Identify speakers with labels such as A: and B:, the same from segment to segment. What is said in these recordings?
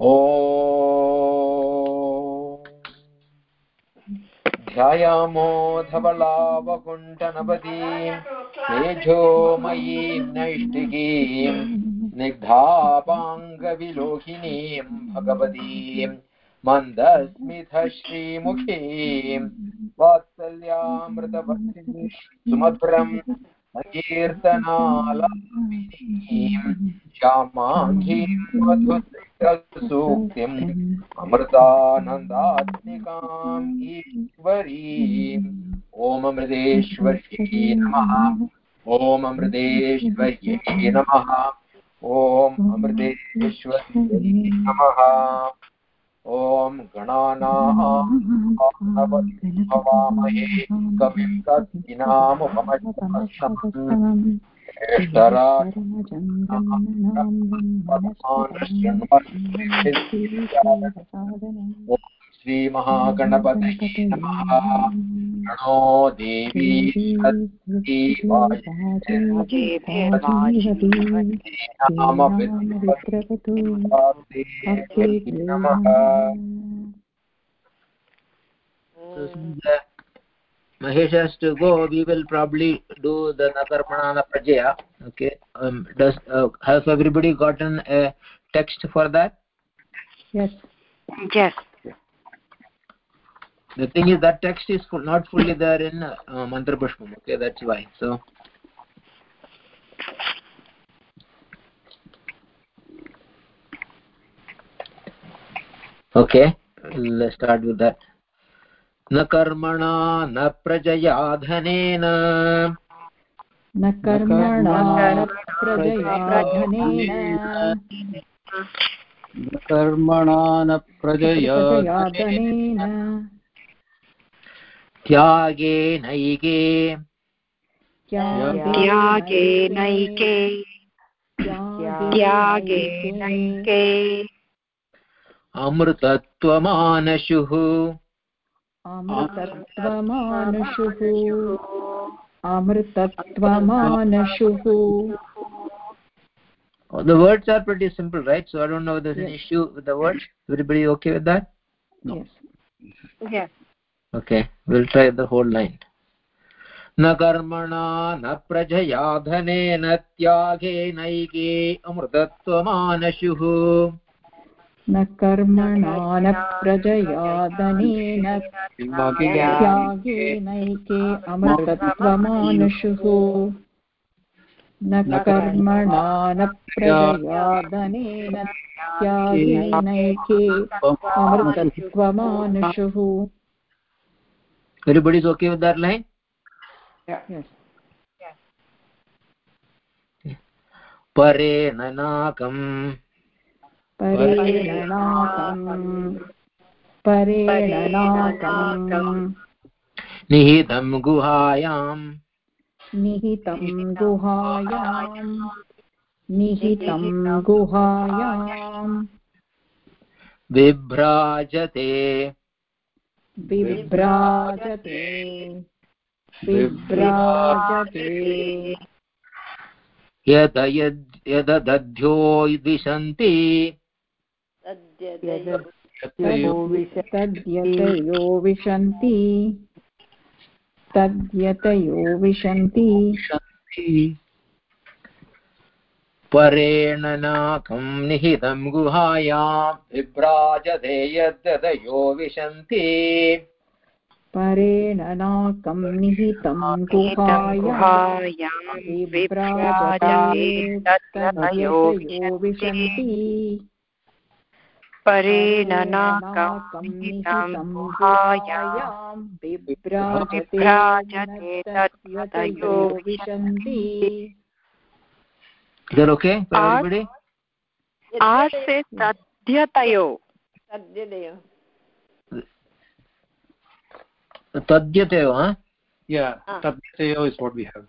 A: ओ ध्यायामो धवलावकुण्ठनपदीं तेजोमयीं नैष्टिकीं स्निग्धापाङ्गविलोहिनीं भगवतीं मन्दस्मितश्रीमुखीं वात्सल्यामृतभक्तिं सुमधुरम् कीर्तनालापिनीं श्यामाङ्गीं मधुसूक्तिम् अमृतानन्दात्मिकाम् ईश्वरीम् ॐ अमृतेश्वर्यै नमः। ॐ अमृतेश्वर्यै नमः। ॐ अमृतेश्वर्यै नमः। ॐ गणानामहे कविं कविनामुपमश्रमस्तम् श्रीमहागणपतये नमः गणो देवी नमः
B: Mahesh has to go. We will probably do the Nakarmanana Prajaya. Okay. Um, does uh, has everybody gotten a text for that?
C: Yes.
D: Yes.
B: The thing is that text is full, not fully there in uh, Mantra Pushpam. Okay, that's why. So. Okay, let's start with that. न कर्मणा न प्रजया धनेन
C: न कर्मणा न प्रजया धनेन
E: न कर्मणा न प्रजया
C: धनेन
B: त्यागेनैके
D: त्यागे नैके त्यागे नैके
B: अमृतत्वमानशुः
C: अमृतत्वमानशुः
B: Oh, the words are pretty simple right so i don't know if there's
C: yes.
B: an issue with the words everybody okay with that No.
C: yes
D: yes
B: okay we'll try the whole line. न कर्मणा न प्रजया धनेन त्यागेनैके अमृतत्वमानशुः
C: न कर्मणा न प्रजया धनेन त्यागेनैके अमृतत्वमानुषुः न कर्मणा न प्रजया धनेन त्यागेनैके अमृतत्वमानुषुः
B: everybody's okay with that line? Yeah.
C: Yes.
B: परेण नाकम्
C: परेणनाकम् परेणनाकम्
B: निहितं गुहायाम्
C: निहितं गुहायाम् निहितं गुहायाम्
B: बिभ्राजते।
C: बिभ्राजते बिभ्राजते
B: यद यद् यददध्यो विशन्ति।
C: तद्यतयो विशन्ति। तद्यतयो विशन्ति।
B: परेण नाकं निहितं गुहायां विभ्राजते यद्यदयो विशन्ति।
C: परेण नाकं निहितं गुहायां विभ्राजते विशन्ति।
D: परेण नाकं निहितं गुहायां
C: विभ्राजते तद्यतयो विशन्ति।
B: Is that okay for
D: art,
B: everybody?
D: Art says tadyatayo.
B: Tadyatayo. Tadyatayo, huh?
E: Yeah,
D: ah.
E: tadyatayo is what we have.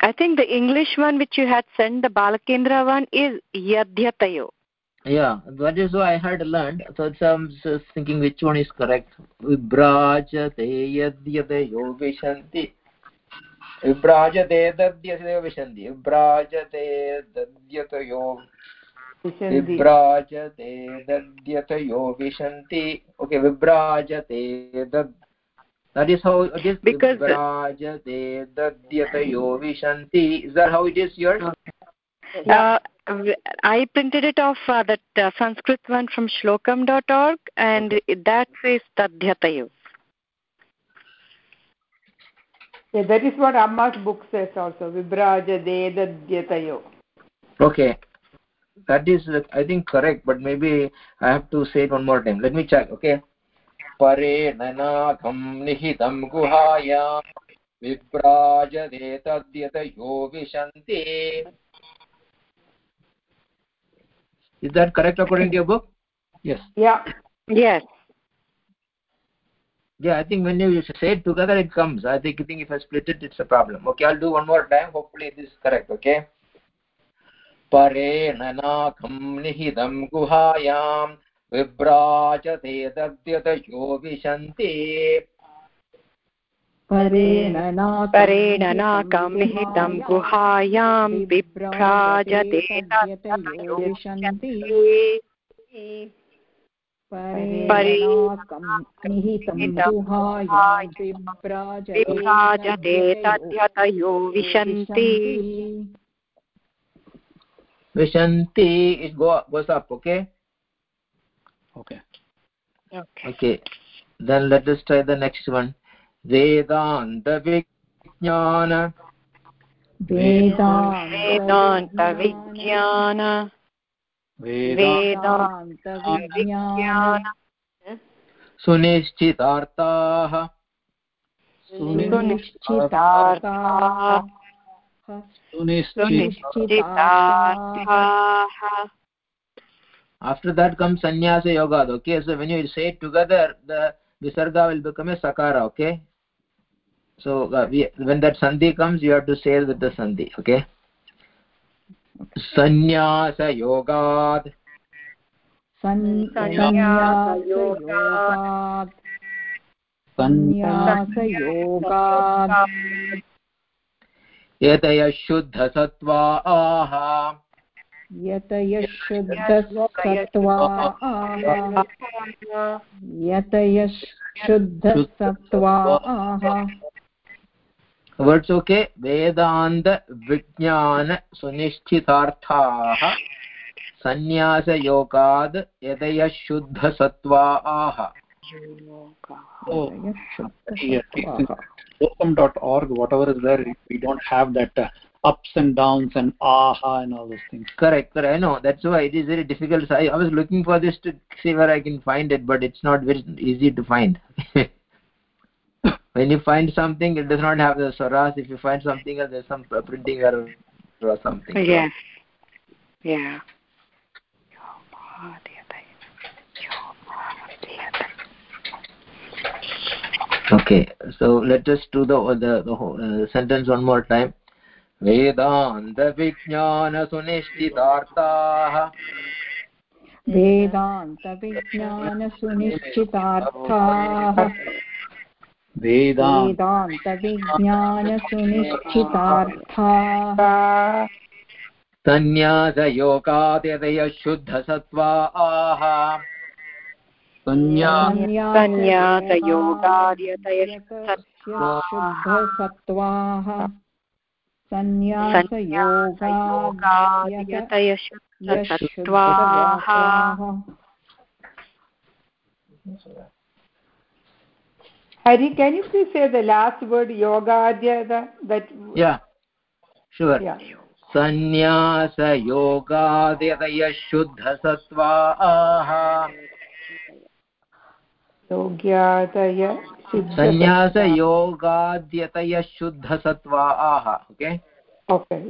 D: I think the English one which you had sent, the Balakendra one, is yadhyatayo
B: Yeah, that is what I had learned. So it's, I'm just thinking which one is correct. Vibrajate yadyate yovishanti. विभ्राजते दद्यतयो विशन्ति विभ्राजते दद्यतयो
F: विशन्ति
B: विभ्राजते दद्यतयो विशन्ति okay विभ्राजते दद् that is how it is
D: Because-
B: vibrajate dadyatayo vishanti is that how it is yours
D: Uh, w- I printed it off uh, that uh, Sanskrit one from shlokam.org and that says tadhyatayo.
F: Yeah, that is what Amma's book says also. Vibraja Dedadyatayo.
B: okay that is uh, i think correct but maybe i have to say it one more time let me check okay परेण नाकं निहितं गुहायां विभ्राजते तद्यतयो विशन्ति is that correct according to your book
E: Yes.
F: Yeah.
D: Yes.
B: yeah i think when you say it together it comes i think i think if i split it it's a problem okay i'll do one more time hopefully this is correct okay परेण नाकं निहितं गुहायां विभ्राजते दद्यतयो विशन्ति
C: परेण
D: नाकं निहितं गुहायां
C: विशन्ति
D: विभ्राजते
C: विभ्राजते
D: तद्यतयो विशन्ति।
B: Okay.
E: Okay.
D: okay.
B: Then let us try the next one. Vijnana
D: वेदान्तविज्ञान वेदान्तविज्ञान
B: सुनिश्चितार्थाः
C: सुनिश्चितार्थाः
D: सुनिश्चितार्थाः
B: after that comes sannyasa yoga okay so when you say it together the visarga will become a sakara okay so uh, we, when that sandhi comes you have to say with the sandhi okay sannyasa yogad
C: सन्न्यासयोगात् सन्न्यासयोगात्
B: एतयः शुद्धसत्त्वाः
C: यतयः शुद्धसत्त्वाः यतयः शुद्धसत्त्वाः
B: words okay वेदान्त विज्ञान सुनिश्चितार्थाः सन्न्यासयोगाद् यतयः शुद्धसत्त्वाः
E: Oh,
C: यतयः
E: yeah.
C: शुद्धसत्त्वाः
E: Slokam.org, whatever is there, we don't have that uh, ups and downs and aha and all those things.
B: correct correct i know that's why it is very difficult so I, I was looking for this to see where i can find it but it's not very easy to find when you find something it does not have the swaras if you find something else there's some uh, printing error or something
D: Yes. Yeah.
B: okay so let us do the the, the whole, uh, sentence one more time Vedanta विज्ञान सुनिश्चितार्थाः
C: वेदान्तविज्ञानसुनिश्चितार्थाः
E: Vedant.
C: वेदान्तविज्ञानसुनिश्चितार्थाः।
B: सन्न्यासयोगादयः शुद्धसत्त्वाः
C: शुद्धसत्त्वाः
D: सन्न्यासयोगाद्यतयः शुद्धसत्त्वाः
F: Hari, can you please say the last word yogadya? That, that
B: yeah sure
F: yeah.
B: सन्न्यासयोगादयः शुद्धसत्त्वाः
F: Yogyataya Siddha.
B: सन्न्यासयोगाद्यतयः शुद्धसत्त्वाः ओके
F: Okay,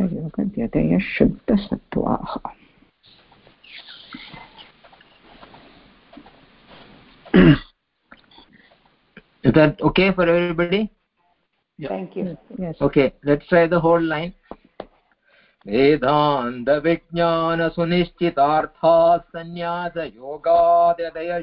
C: योगद्यतयः शुद्धसत्त्वाः
B: is that okay for everybody Yeah.
F: Thank you.
C: Yes.
B: okay let's try the whole line वेदान्तविज्ञानसुनिश्चितार्थाः सन्न्यासयोगादय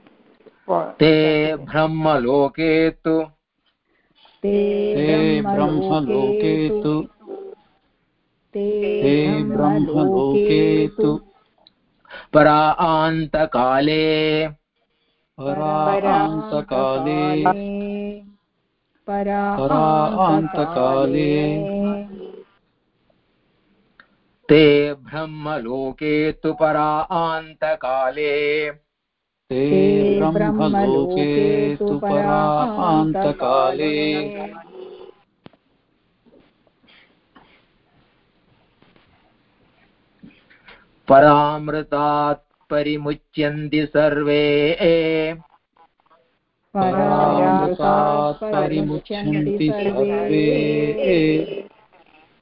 B: ते ब्रह्मलोके तु
C: ते
E: ब्रह्मलोके तु
C: ते
E: ब्रह्मलोके तु
B: परान्तकाले
E: परान्तकाले
C: परान्तकाले
B: ते ब्रह्मलोके तु परान्तकाले
E: ते ब्रह्मलोके तु परान्तकाले
B: परामृतात् परिमुच्यन्ति सर्वे।
E: परामृतात् परिमुच्यन्ति सर्वे।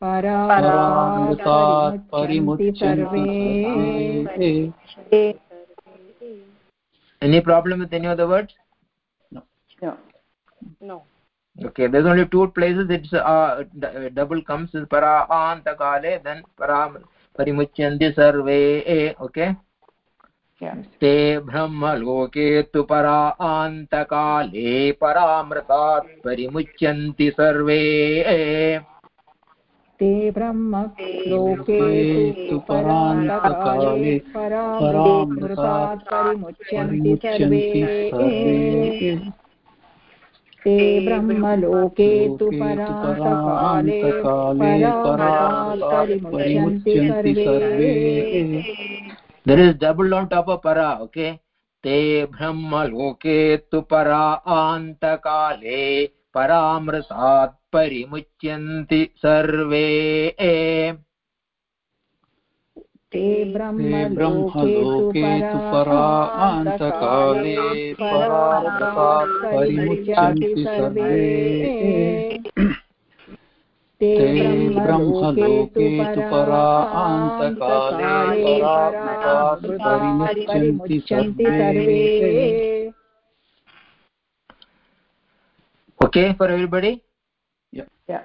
E: परामृतात् परिमुच्यन्ति सर्वे।
B: Any problem with any of the words?
F: No.
B: Okay, there's only two places it's uh, d- double comes is paraantakale, then param परिमुच्यन्ति सर्वे okay
F: Yeah.
B: ते ब्रह्मलोके तु परा आन्तकाले परामृतात् परिमुच्यन्ति सर्वे
C: ते ब्रह्म लोके तु परान्तकाले परामृतात् परिमुच्यन्ति सर्वे ते ब्रह्मलोके तु परान्तकाले परामृतात् परिमुच्यन्ति सर्वे
B: there is double on top of para okay te brahmaloke tu para antakale paramritat परिमुच्यन्ति सर्वे।
C: ते
E: ब्रह्मलोके तु परान्तकाले परामृतात् परिमुच्यन्ति सर्वे
C: ते
E: ते ब्रह्मलोके तु परान्तकाले परामृतात् परिमुच्यन्ति सर्वे।
B: Okay for everybody?
F: Yeah.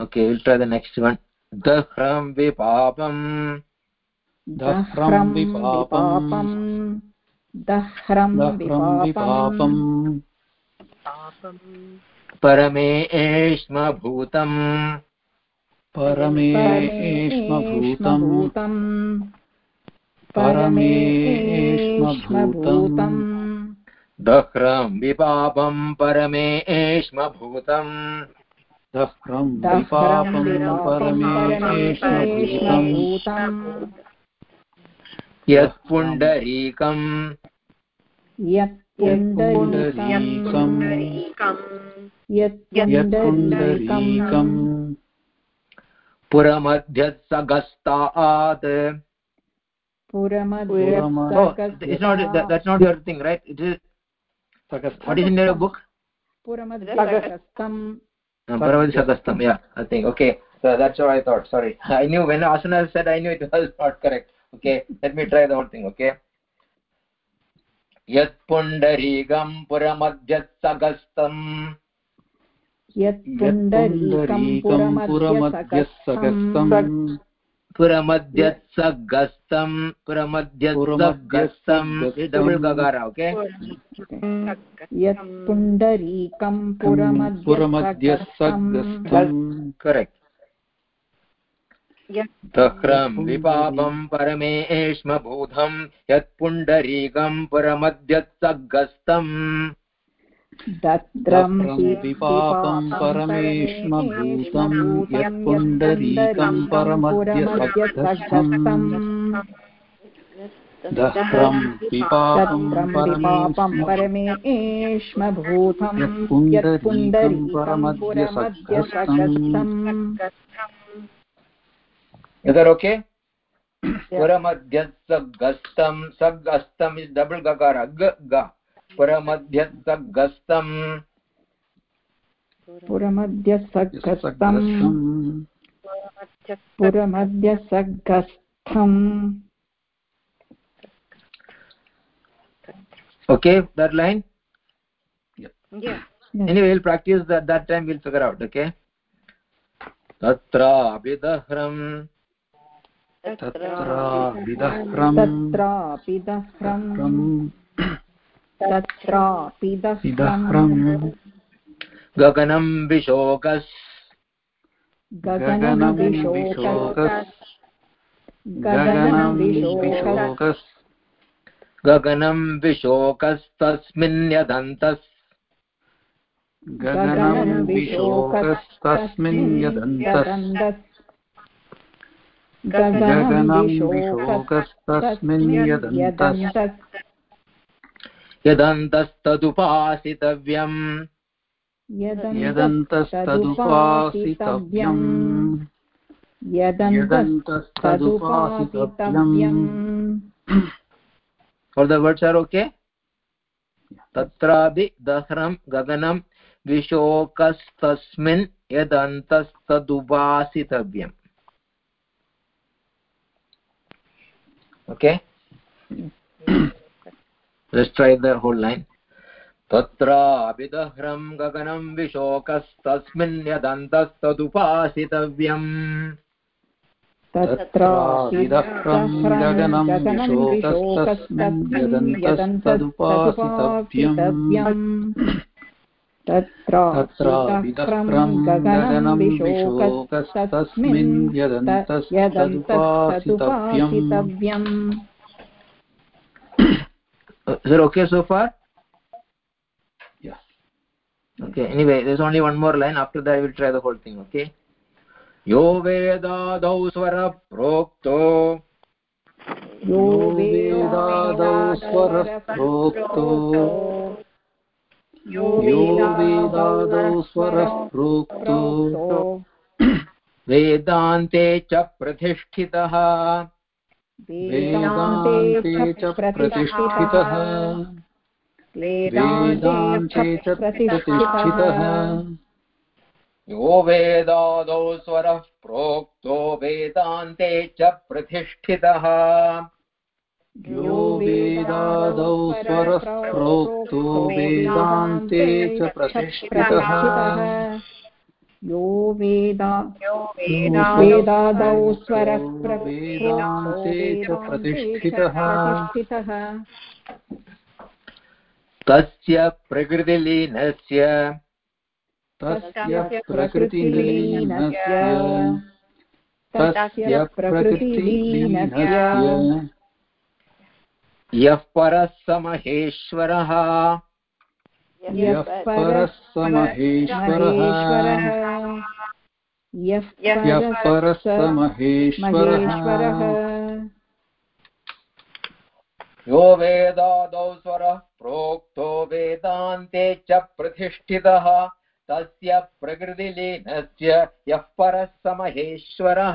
B: okay we'll try the next one. Dahram vipapam
E: दह्रं विपापम्
C: दह्रं
E: दह्रं विपापम्
B: परमेष्मभूतम्
E: परमेष्मभूतम् परमेष्मभूतम्
B: दह्रं विपापं परमेष्मभूतम्।
E: दह्रं विपापं परमेष्मभूतम्।
B: यत्पुण्डरीकम्।
E: पुण्डरीकम् यत्पुण्डरीकम्।
B: पुरमध्यत्सगस्तात्। Oh, it's not that, that's not your thing, right? It is. What is in your book?
C: पुरमध्यस्थं
B: Uh, Paramadi yeah, I think. Okay, so that's what I thought. Sorry, I knew when Asana said I knew it was not correct. Okay, let me try the whole thing. Okay. यत्पुण्डरीकं पुरमध्यत्सगस्तम्
E: पुरमध्यस्सगस्तम्
B: पुरमध्यत्सगस्तं पुरमध्यत्सगस्तं double गगारा okay
C: यत्पुण्डरीकं पुरमध्यस्थं
E: पुरमध्यस्सगस्तम्
B: correct दह्रं विपापं परमेष्मभूतं यत्पुण्डरीकं पुरमध्यत्सगस्तम्
C: दत्रं
E: विपापं परमेष्मभूतं यत्पुण्डरीकं परमध्यसगस्तम् दह्रं
C: तत्रं विपापं परमेष्मभूतं यत्पुण्डरीकं पुरमध्यसगस्थम्
B: is that okay? Puramध्यස්සगस्तं सगस्तं is double gakara g ga. Puramध्यස්සगस्तं
C: पुरमध्यसगस्थम् पुरमध्यसगस्थम्
B: okay that line
D: yeah
B: anyway we'll practice that that time we'll figure out okay तत्रापि दह्रम्
E: तत्रापि
C: दह्रम्।
B: गगनं विशोकस्।
E: गगनं विशोकस्।
B: गगनं विशोकस्तस्मिन् यदन्तस्।
E: गगनं विशोकस्तस्मिन् यदन्तस्। गगनं विशोकस्तस्मिन् यदन्तस्।
B: यदन्तस्तदुपासितव्यम्।
E: यदन्तस्तदुपासितव्यम्। यदन्तस्तदुपासितव्यम्।
B: All the words are okay? तत्रापि दह्रं गगनं विशोकस्तस्मिन् यदन्तस्तदुपासितव्यम्। Okay? Let's try the whole line. तत्रापि गगनं विशोकस्तस्मिन् यदन्तस्तदुपासितव्यम्
E: तत्रापि गगनं विशोकस्तस्मिन् यदन्तस्तदुपासितव्यम् तत्रापि गगनं विशोकस्तस्मिन् यदन्तस्तदुपासितव्यम्
B: Uh, is it okay so far
E: Yes.
B: okay anyway there's only one more line after that i will try the whole thing okay यो वेदादौ स्वरः प्रोक्तो
C: यो
E: वेदादौ स्वरः प्रोक्तो
C: यो
E: वेदादौ स्वरः प्रोक्तो
B: वेदान्ते च प्रतिष्ठितः
E: प्रतिष्ठितः वेदान्ते च प्रतिष्ठितः
B: यो वेदादौ स्वरः प्रोक्तो वेदान्ते च प्रतिष्ठितः
E: यो वेदादौ स्वरः प्रोक्तो वेदान्ते च प्रतिष्ठितः
C: यो वेदा वेदादौ स्वरः
E: प्रतिष्ठितः।
C: प्रतिष्ठितः।
B: तस्य प्रकृतिलीनस्य।
E: तस्य प्रकृतिलीनस्य। तस्य प्रकृतिलीनस्य।
B: यः परः स महेश्वरः
E: यः परः स महेश्वरः
C: यः
E: यः
B: वेदादौ स्वरः प्रोक्तो वेदान्ते च प्रतिष्ठितः। तस्य प्रकृतिलीनस्य यः परः स महेश्वरः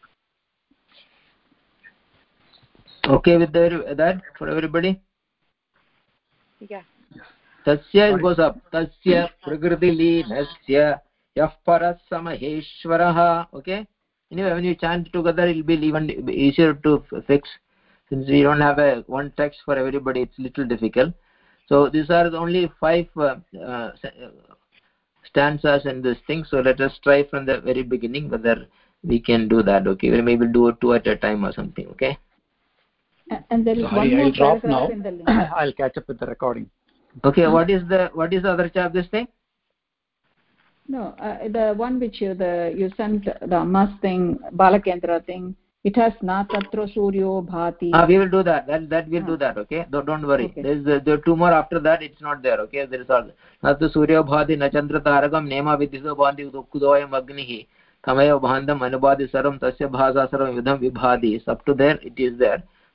B: okay with the, that for everybody?
D: Yeah.
B: Tasya it goes up. Tasya prakritilinasya yah paras samaheshwarah okay? Anyway when you chant together it will be even easier to fix. Since we don't have a one text for everybody it's little difficult. So these are the only five uh, uh, stanzas in this thing. So let us try from the very beginning whether we can do that. Okay? Maybe we'll do it two at a time or something. Okay
C: and there is
E: Sorry,
C: one more
E: I'll drop
C: paragraph
E: now.
C: in the link
E: I'll catch up with the recording.
B: okay
C: Huh?
B: what is the what is the other chap this thing
C: no uh, the one which you the you sent the amas thing balakendra thing it has na tatra suryo bhati
B: ah we will do that that that we'll do
C: Ah.
B: that okay don't, don't worry
C: Okay.
B: there's uh, there are two more after that it's not there okay there is all natu suryo bhati na chandra tarakam nema vidiso bhati dukkudayam agnihi tamayo bhandam anubadi saram tasya bhasa saram vidham vibhadi It's up to there it is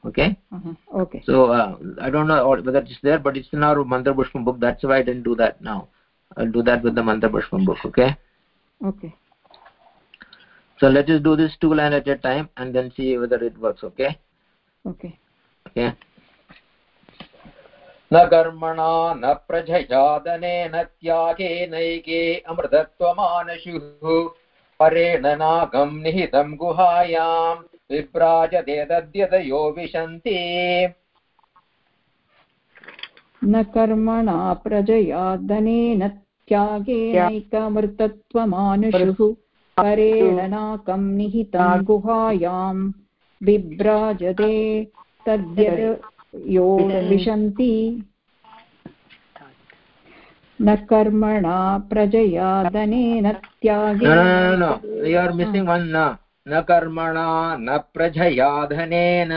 B: okay
C: uh-huh. okay
B: so uh, i don't know whether it's there but it's in our mantra pushpam book that's why i didn't do that now i'll do that with the mantra pushpam book okay
C: okay
B: so let us do this two line at a time and then see whether it works okay
C: okay
B: okay न कर्मणा न प्रजयादने न त्यागे नैके अमृतत्वमानशुः परेण नागं निहितं गुहायां विभ्राजते तद्यतयो विशन्ति।
C: न कर्मणा प्रजया धनेन त्यागेनैकमृतत्वमानुषुः परेण नाकं निहितं गुहायां बिभ्राजते तद्यत् यो विशन्ति। न कर्मणा प्रजया धनेन
B: no
C: त्यागेन
B: न कर्मणा न प्रजया धनेन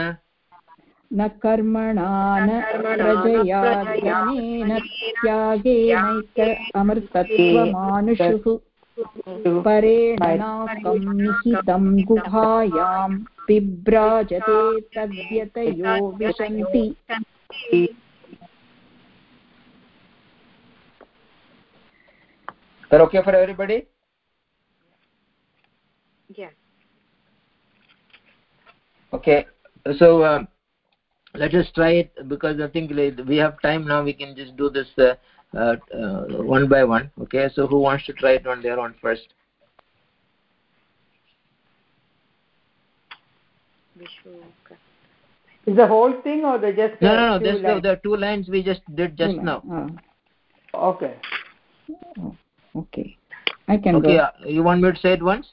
C: न कर्मणा न प्रजया धनेन त्यागेनैक अमृतत्वमानुषुः। परेण नाकं निहितं गुहायां बिभ्राजते तद्यतयो विशन्ति।
B: That okay for everybody?
D: Yes.
B: Okay. So um, let us try it because i think we have time now. We can just do this uh, uh, uh, one by one. Okay. So who wants to try it on their own first?
D: Vishuka.
F: Is the whole thing or the just
B: no
F: uh,
B: no no.
F: Few
B: this the, the two lines. We just did just now.
C: Ah,
F: Okay.
C: okay. I can
B: okay
C: go.
B: uh, you want me to say it once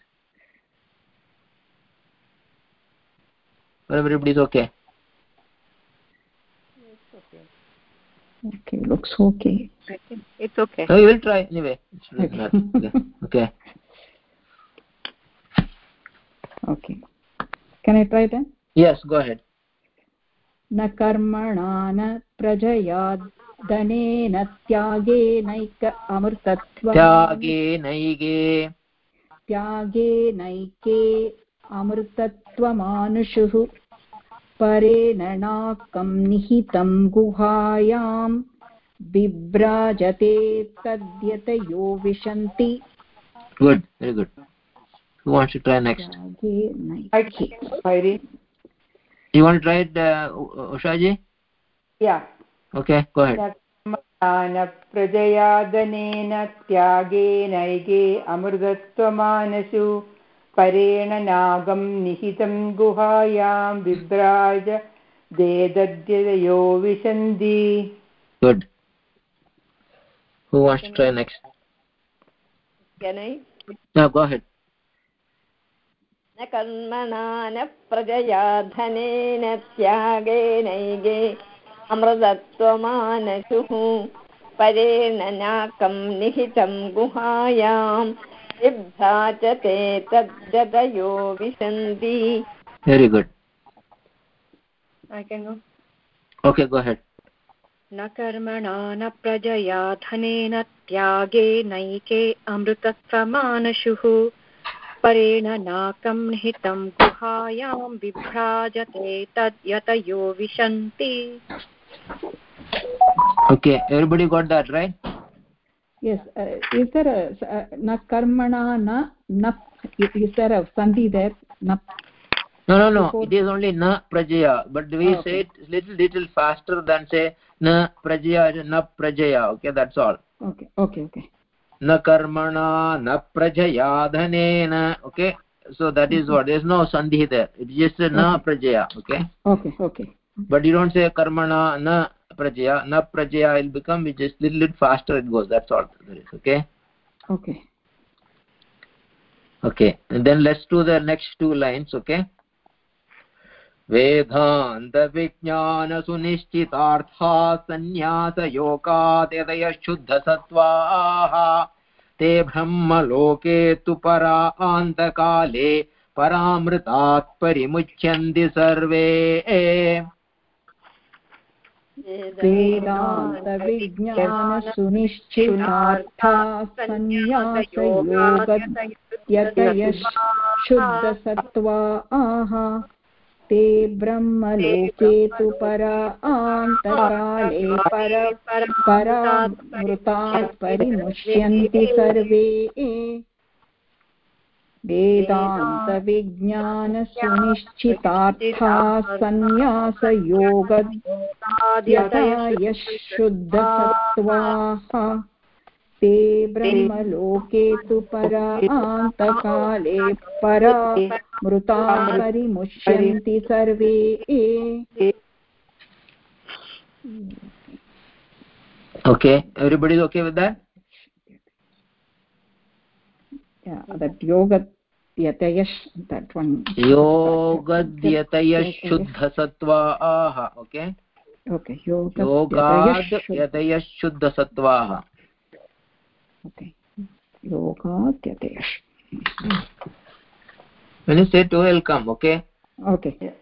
B: or everybody's okay
C: okay looks okay
D: it's okay.
B: no, we will try anyway
C: Okay.
B: okay. okay
C: okay can i try then
B: yes go ahead
C: न कर्मणा न प्रजया धनेन त्यागेनैक अमृतत्वम्
B: त्यागे नैगे
C: त्यागेनैके अमृतत्वमानुषुः परेण नाकं निहितं गुहायां बिभ्राजते तद्यतयो विशन्ति
B: good very good who wants to try next
F: Heidi?
B: you want to try it uh, ushaji
F: Yeah.
B: okay go ahead
F: प्रजयादनेन त्यागेनैके अमृतत्वमानसु परेण नागं निहितं गुहायां बिभ्राज देदद्ययो विशन्ति।
B: Good. Who wants to try next?
G: Can I?
B: no go ahead.
G: न कर्मणा न प्रजया धनेन त्यागेनैगे अमृतत्वमानशुः परेण नाकं निहितं गुहायां विभ्राजते तद्गतयो विशन्ति।
B: Very good.
D: I can go.
B: okay go ahead.
D: न कर्मणा न प्रजया धनेन त्यागेनैके अमृतत्वमानशुः परेण नाकं निहितं गुहायां बिभ्राजते तद्यतयो विशन्ति।
B: Okay everybody got that right?
C: yes uh, is there a uh, na karmana na nap is there a sandhi there? Nap.
B: No no no. It is only na prajaya but we
C: oh,
B: say it little little faster than say na prajaya na prajaya okay that's all.
C: Okay okay okay.
B: Na karmana na prajaya dhanena. Okay? So that is mm-hmm. what there's no sandhi there. It's just okay. na prajaya okay?
C: Okay okay.
B: But you don't say karmana na prajaya na prajaya will become it just little bit faster it goes that's all there is okay
C: okay
B: okay and then let's do the next two lines okay वेदान्तविज्ञानसुनिश्चितार्था सन्न्यासयोगादयः शुद्धसत्त्वाः ते ब्रह्मलोके तु परा आन्तकाले परामृतात् परिमुच्यन्ति सर्वे
C: वेदान्तविज्ञानसुनिश्चितार्था शुद्धसत्त्वाः ते ब्रह्मलोके तु परा आन्तकाले पर परामृतात् परिमुष्यन्ति सर्वे। वेदान्तविज्ञानसुनिश्चितार्था सन्न्यासयोगयतयः शुद्धसत्त्वाः ते ब्रह्मलोके तु परा आन्तकाले परा मृता परिमुष्यन्ति सर्वे।
B: Okay everybody is okay with that?
C: Yeah that yoga yatayash that one
B: योगद्यतयः शुद्धसत्त्वाः okay
C: okay yoga
B: योगाद् यतयः शुद्धसत्त्वाः
C: okay yoga
B: when you say two will okay
C: okay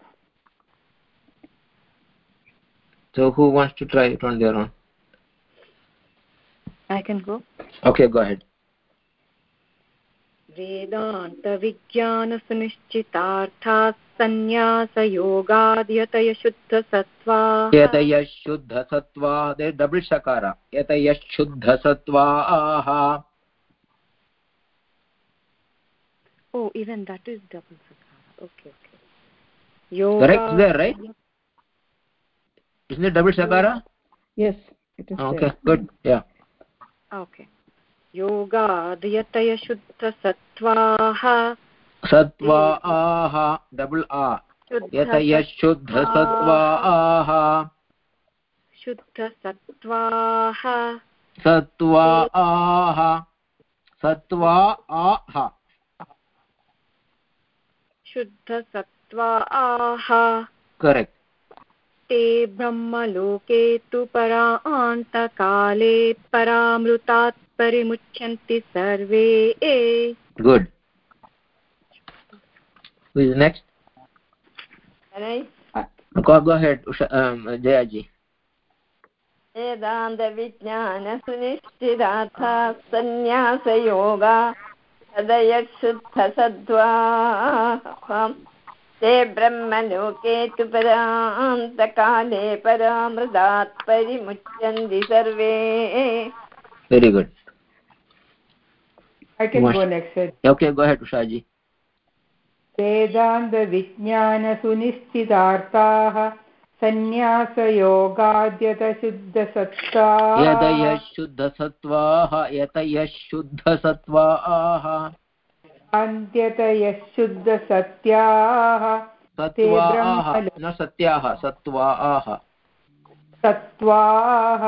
B: so who wants to try it on their own
D: i can go
B: okay go ahead
D: वेदान्तविज्ञानसुनिश्चितार्थाः सन्न्यासयोगाद्यतय शुद्धसत्त्वा
B: यतयः शुद्धसत्त्वा there double shakara यतयः शुद्धसत्त्वाः
D: oh even that is double sakara okay okay
B: correct there right isn't it double shakara
C: yes it is
B: okay
C: there.
B: good yeah
D: okay योगाद्यतय शुद्धसत्त्वाः
B: सत्त्वाः डबल् आ यतयः शुद्धसत्त्वाः।
D: शुद्धसत्त्वाः
B: सत्त्वाः। सत्त्वा। आह
D: शुद्धसत्त्वाः।
B: करेक्ट्
D: ते ब्रह्मलोके तु परान्तकाले परामृतात् परिमुच्यन्ति सर्वे।
B: Good who is next?
G: Can I?
B: go, go ahead Usha, um, jayaji.
G: वेदान्तविज्ञानसुनिश्चितार्था सन्न्यासयोगा तदयशुद्धसद्वाः ते ब्रह्मलोके तु परान्तकाले परामृदात् परिमुच्यन्ति सर्वे।
B: Very good.
F: I can go next. sir.
B: okay go ahead ushaji
F: वेदान्तविज्ञानसुनिश्चितार्थाः सन्न्यासयोगाद्यतशुद्धसत्ता
B: यतयः शुद्धसत्त्वाः यतयः शुद्धसत्त्वाः
F: अन्त्यतयः शुद्धसत्याः
B: सत्त्वाः न सत्याः सत्त्वाः
F: सत्त्वाः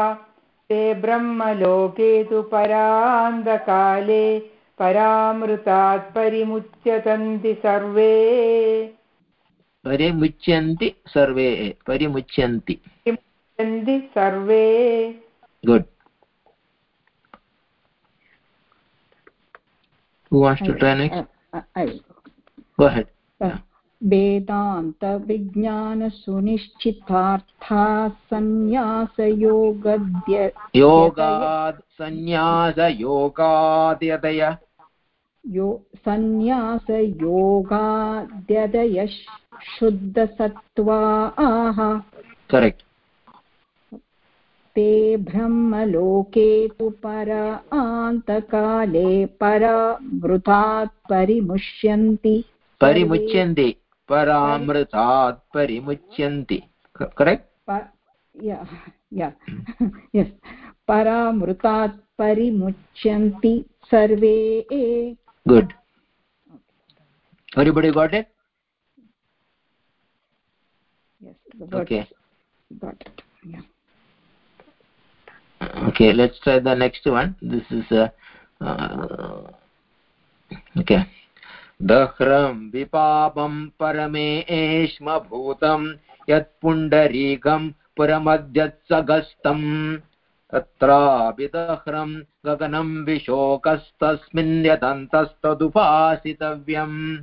F: ते ब्रह्मलोके तु परान्धकाले परामृतात् परिमुच्यतन्ति सर्वे।
B: परिमुच्यन्ति सर्वे परिमुच्यन्ति।
F: सन्ति सर्वे।
B: Good. Who wants to try next?
C: I, I, I will.
B: Go ahead.
C: वेदान्तविज्ञानसुनिश्चितार्था सन्न्यासयोगद्य
B: योगाद् सन्न्यासयोगाद्यतय
C: यो सन्न्यासयोगाद्यदयः शुद्धसत्त्वाः
B: correct.
C: ते ब्रह्मलोके तु पर आन्तकाले परामृतात् परिमुष्यन्ति।
B: परिमुच्यन्ति। परामृतात् परिमुच्यन्ति।
C: Yes परामृतात् परिमुच्यन्ति सर्वे
B: good everybody got it
C: yes
B: okay
C: got it yeah
B: okay let's try the next one this is a uh, uh, okay दह्रं विपापं परमेश्मभूतं यत्पुण्डरीकं पुरमद्यत्सगस्तम् तत्रापि दह्रं गगनं विशोकस्तस्मिन् यदन्तस्तदुपासितव्यम्।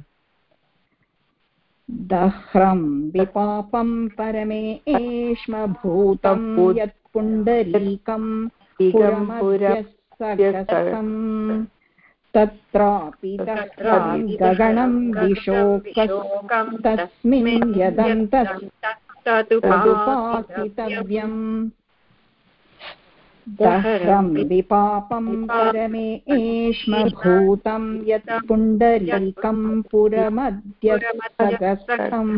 C: दह्रं विपापं परमे एष्मभूतं यत्पुण्डरीकं पुरमध्यसगसं तत्रापि दह्रां गगनं विशोकस्तस्मिन् यदन्तस्तदुपासितव्यम्। दह्रं विपापं परमे एष्मभूतं यत् पुण्डरीकं पुरमध्यसगस्तम्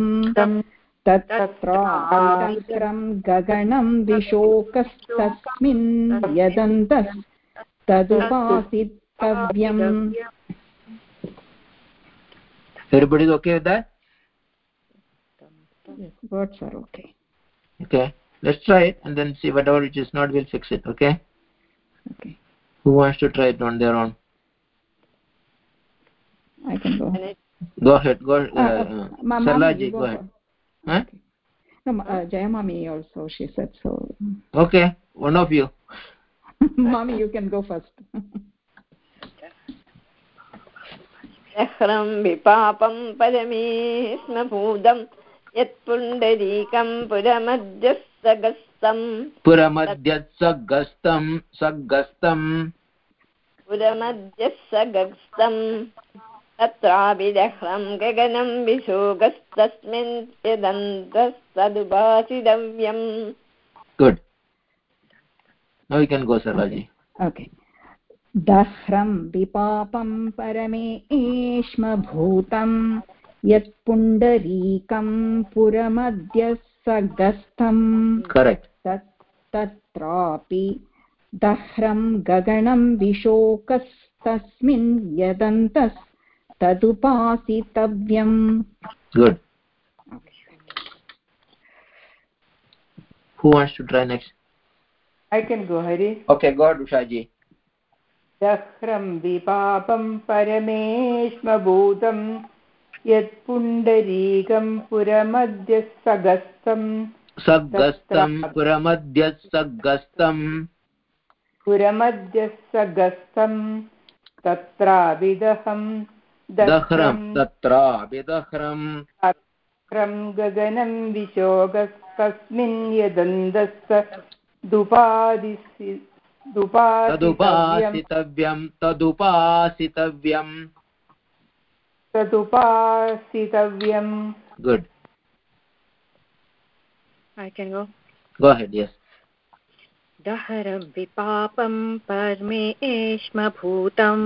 C: तत्राक्रं गगनं विशोकस्तस्मिन् यदन्तस्तदुपासितव्यम्
B: Everybody is okay with that?
C: Yes, words are okay.
B: Okay. Let's try it and then see whatever it is not, we'll fix it, okay?
C: Okay.
B: Who wants to try it on their own?
C: I can go.
B: Go ahead, go ahead.
C: Uh,
B: Uh,
C: uh,
B: uh,
C: Ma- Mama,
B: Sarlaji,
C: you
B: go
C: go
B: ahead.
C: first.
B: Huh?
C: No, ma- uh, Jayamami also, she said so.
B: Okay, one of you.
C: Mommy, you can go first.
G: दह्रं विपापं परमेष्मभूतं यत्पुण्डरीकं पुरमध्यस्थगस्तम्
B: पुरमद्यत्सगस्तं सगस्तं
G: पुरमध्यस्थगस्तम् तत्राभिदह्रं गगनं विशोकस्तस्मिन् यदन्तस्तदुपासितव्यम्
B: Good. Now you can go, Sarlaji.
C: Okay. दह्रं विपापं परमे एष्मभूतं यत्पुण्डरीकं पुरमध्यसगस्थं
B: Correct.
C: तत्रापि दह्रं गगनं विशोकस्तस्मिन् यदन्तस्तदुपासितव्यम्
B: Good. Who wants to try next?
F: I can go, Hari.
B: Okay, go ahead, Ushaji.
F: दह्रं विपापं परमेष्मभूतं यत्पुण्डरीकं पुरमध्यसगस्तं
B: सगस्तं पुरमद्यत्सगस्तं
F: पुरमध्यसगस्तं तत्राभिदहं
B: दह्रं तत्राभिदह्रं
F: दह्रं गगनं विशोगस्तस्मिन् यदन्दस्य दुपादिसि दुपासितव्यं
B: तदुपासितव्यं तदुपासितव्यं
F: तदुपासितव्यम्
B: Good.
D: I can go.
B: Go ahead, yes.
D: दहरं विपापं परमेष्मभूतं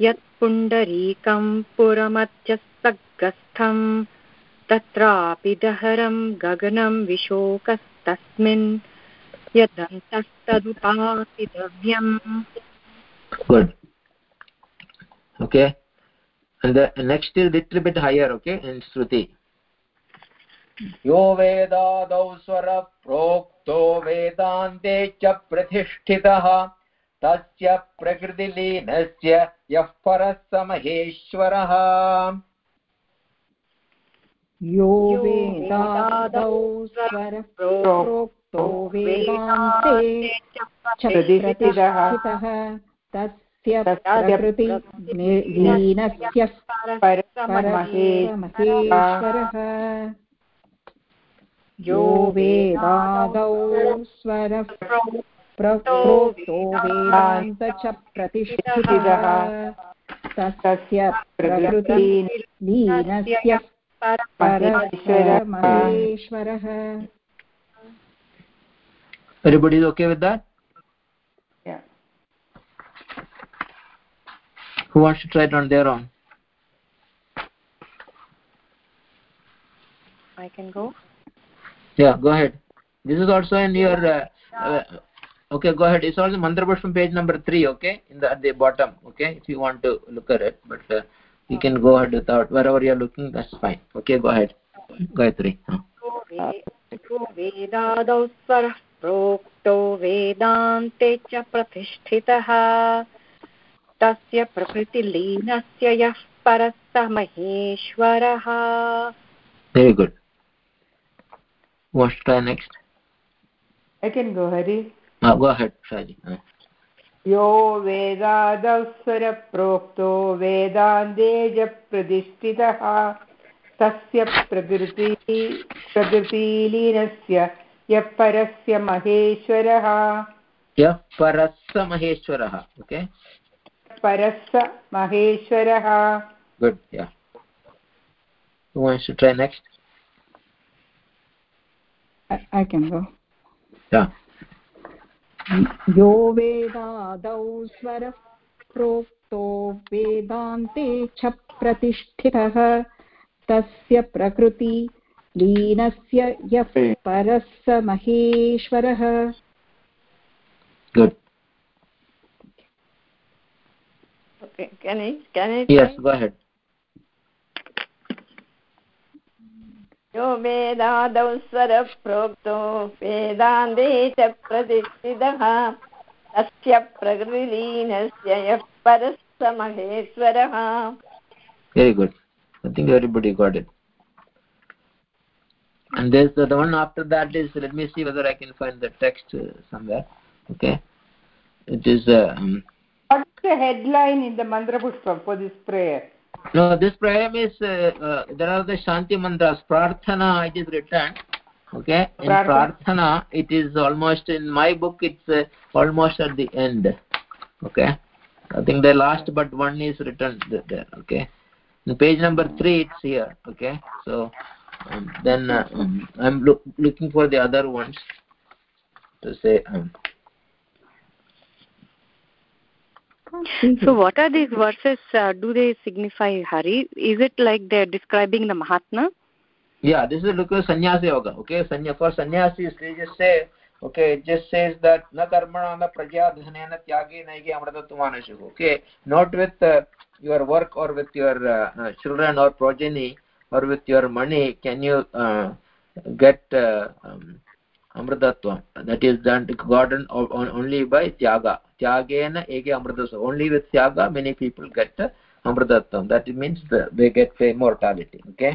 D: यत्पुण्डरीकं पुरमध्यस्तगस्थं तत्रापि दहरं गगनं विशोकस्तस्मिन् यदन्तस्तदुपासितव्यम्
B: Good. Okay. And the next is little bit higher, okay, in Shruti. यो वेदादौ स्वरप्रोक्तो वेदान्ते च प्रतिष्ठितः। तस्य प्रकृतिलीनस्य यः परः स महेश्वरः
C: यो वेदादौ स्वरः प्रोक्तो वेदान्ते च प्रतिष्ठितः। तस्य प्रकृतिलीनस्य परमहेश्वरः यो वेदादौ स्वरः प्रोक्तो वेदान्त च प्रतिष्ठितः। तस्य प्रकृतिलीनस्य परमहेश्वरः
B: Everybody is okay with that? Who wants to try it on their own?
D: I can go.
B: Yeah, go ahead. This is also in your. Uh, uh, okay, go ahead. It's also Mantra Pushpam page number three. Okay, in the at the bottom. Okay, if you want to look at it, but uh, you can go ahead without wherever you are looking. That's fine. Okay, go ahead. Gayatri. Huh.
D: वेदादौ स्वरः प्रोक्तो वेदान्ते च प्रतिष्ठितः तस्य प्रकृतिलीनस्य यः परः महेश्वरः।
B: Very good. What's try next?
F: I can go, Hari.
B: uh, go ahead shaji uh.
F: यो वेदादवसरप्रोक्तो वेदान्तेजप्रतिष्ठितः। तस्य प्रकृति प्रकृतिलीनस्य यः परस्य महेश्वरः।
B: यः परस्स महेश्वरः okay?
F: परस्य महेश्वरः।
B: Good yeah. Who wants to try next?
C: I, I can go.
B: yeah.
C: यो वेदादौ स्वरः प्रोक्तो वेदान्ते च प्रतिष्ठितः तस्य प्रकृति लीनस्य यः परः स महेश्वरः।
B: Good.
G: Okay, can I, can I?
B: yes
G: try?
B: go ahead
G: यो वेदादौ स्वरप्रोक्तो वेदान्ते च प्रतिष्ठितः तस्य प्रकृतिलीनस्य यः परः स महेश्वरः
B: very good i think everybody got it and there's the, the one after that is let me see whether i can find the text uh, somewhere okay it is uh, um,
F: What's the headline in the Mantra Pushpa for this prayer?
B: no this prayer is uh, uh, there are the shanti mantras prarthana it is written okay? In
F: Prarthana.
B: prarthana it is almost in my book it's uh, almost at the end okay? I think the last but one is written there okay? In page number 3 it's here okay? So um, then uh, um, i'm look, looking for the other ones to say um,
D: So what are these verses? Uh, do they signify Hari? Is it like they're describing the Mahatma?
B: yeah this is look at sannyasa yoga okay sanya for sannyasis they just say okay it just says that na karmana na praja dhanena tyage naige amrtatvanashu okay not with uh, your work or with your uh, uh, children or progeny or with your money can you uh, get uh, um, amrtatvam that is gotten only by tyaga tyagena ege amrtatvam only with tyaga many people get uh, amrtatvam that means they get immortality okay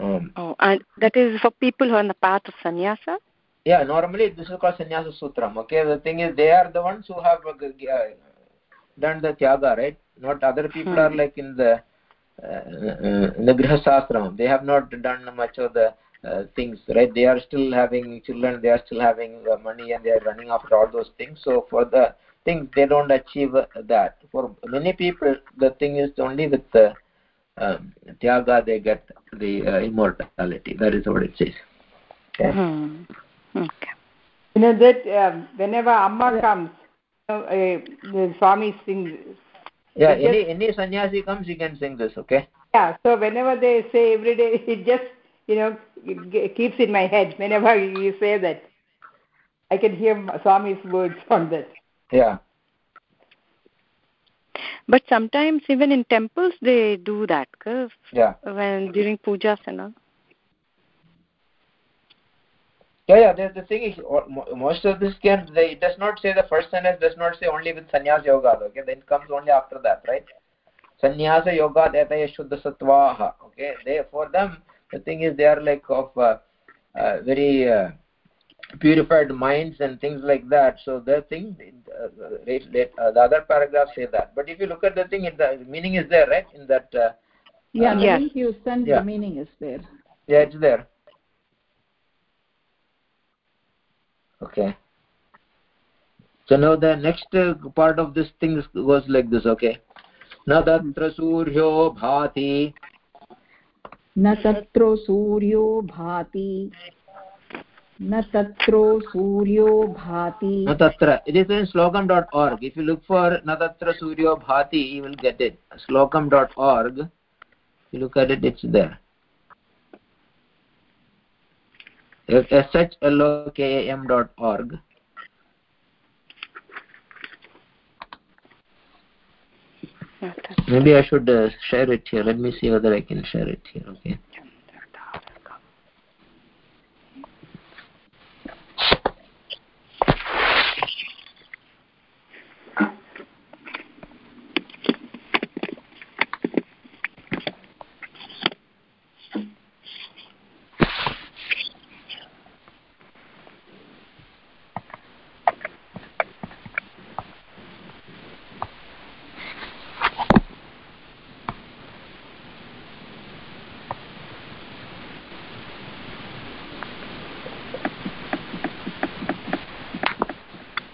B: um,
D: Oh, and that is for people who are on the path of sannyasa.
B: yeah normally this is called sannyasa sutram okay the thing is they are the ones who have uh, uh, done the tyaga right not other people hmm. are
D: Hmm.
B: like in the uh, uh, in the grihasastram they have not done much of the uh, things right? They are still having children they are still having uh, money and they are running after all those things. So for the things they don't achieve uh, that. For many people the thing is only with the um, tyaga they get the uh, immortality. That is what it says. Okay?
D: Hmm. Okay.
F: You know that um, whenever Amma comes, you know, uh, the Swami sings.
B: yeah
F: It
B: any any sannyasi comes he can sing this okay?
F: Yeah, so whenever they say every day, it just, you know, it keeps in my head. Whenever you say that, I can hear Swami's words on that.
B: yeah
D: But sometimes even in temples they do that, 'cause
B: yeah
D: when during pujas and all.
B: yeah yeah the, the thing is most of this can they it does not say the first sentence does not say only with sannyas yoga okay then it comes only after that right sannyasa yoga etaya shuddha sattvaha okay they for them the thing is they are like of uh, uh, very uh, purified minds and things like that so the thing uh, late, late, uh, the other paragraphs say that but if you look at the thing it, the meaning is there right in that uh,
C: Yeah,
B: uh,
C: the
D: Yes.
C: link you sent,
B: Yeah.
C: the meaning is there.
B: yeah it's there okay so now the next uh, part of this thing is- goes like this okay न तत्र सूर्यो भाति
C: न तत्रो सूर्यो भाति न तत्रो सूर्यो भाति
B: न तत्र it is in slokam.org if you look for न तत्र सूर्यो भाति you will get it slokam.org if you look at it it's there shlokam.org maybe i should uh, share it here. Let me see whether i can share it here. Okay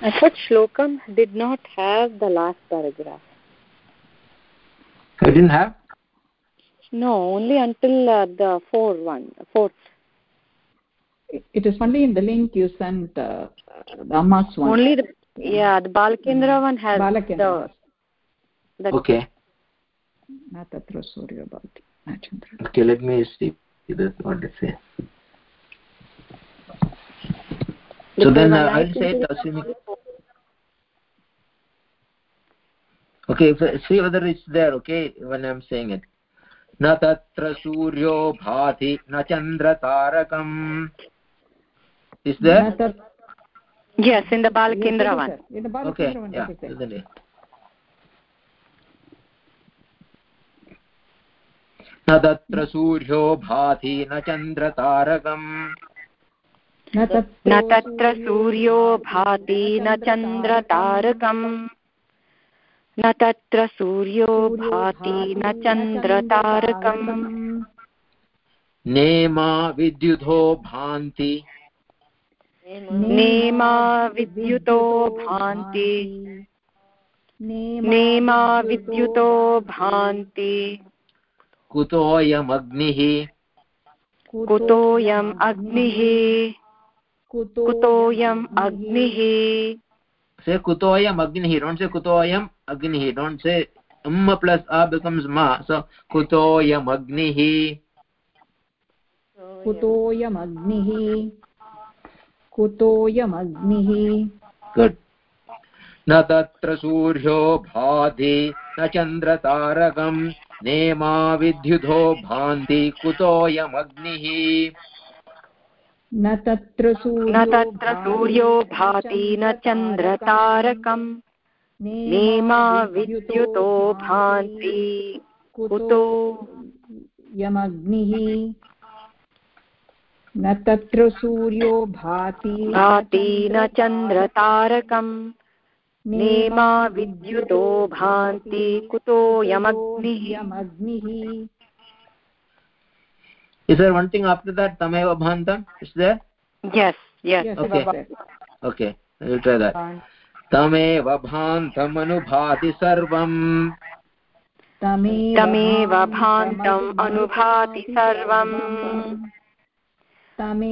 D: I thought shlokam did not have the last paragraph.
B: It didn't have?
D: No, only until uh, the four one, fourth.
C: It is only in the link you sent uh, the Amma's one.
D: Only the, yeah, the Balakendra one has
C: Balakendra.
D: the... the
B: okay.
C: Natatro Surya Bhakti.
B: Okay, let me see. That's what they say. So
D: because
B: then uh, I'll say Tasmini. Okay, if, see whether it's there, okay, when I'm saying it. न तत्र सूर्यो भाति न चन्द्रतारकम् Is
C: न
B: there?
D: Yes, in the Balakendra one.
C: In the
B: Okay,
C: Balakendra one,
B: yeah, isn't it? न तत्र सूर्यो भाति न चन्द्रतारकम्
C: न
D: तत्र सूर्यो भाति न चन्द्रतारकम् न तत्र सूर्यो भाति न चन्द्रतारकम्।
B: नेमा विद्युतो भान्ति।
D: नेमा विद्युतो भान्ति। नेमा विद्युतो भान्ति।
B: कुतोऽयमग्निः।
D: कुतोऽयम् अग्निः कुतोऽयम् अग्निः
B: kutoyam agnihi don't say kutoyam agnihi don't say um plus a becomes ma so kutoyam agnihi
C: कुतोऽयमग्निः कुतोऽयमग्निः
B: good. न तत्र सूर्यो भाति न चन्द्रतारकम् नेमा विद्युतो भान्ति कुतोऽयमग्निः
C: न
D: न तत्र सूर्यो भाति न चन्द्रतारकम् नेमा विद्युतो भान्ति कुतो
C: यमग्निः न तत्र सूर्यो भाति
D: भाति न चन्द्रतारकम् नेमा विद्युतो भान्ति कुतोऽयमग्निः
C: यमग्निः यमग्निः
B: is there one thing after that tameva bhantam is there
D: Yes, yes.
C: Yes,
B: Okay. okay i will try that तमेव भान्तमनुभाति सर्वम्।
D: तमेव भान्तम् अनुभाति सर्वम्।